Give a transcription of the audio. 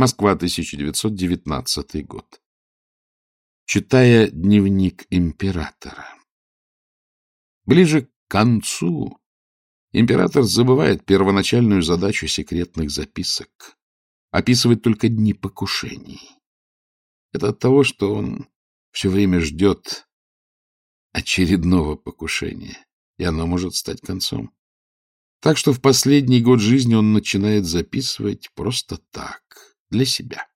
Москва, 1919 год. Читая дневник императора. Ближе к концу император забывает первоначальную задачу секретных записок. Описывает только дни покушений. Это от того, что он все время ждет очередного покушения, и оно может стать концом. Так что в последний год жизни он начинает записывать просто так, для себя.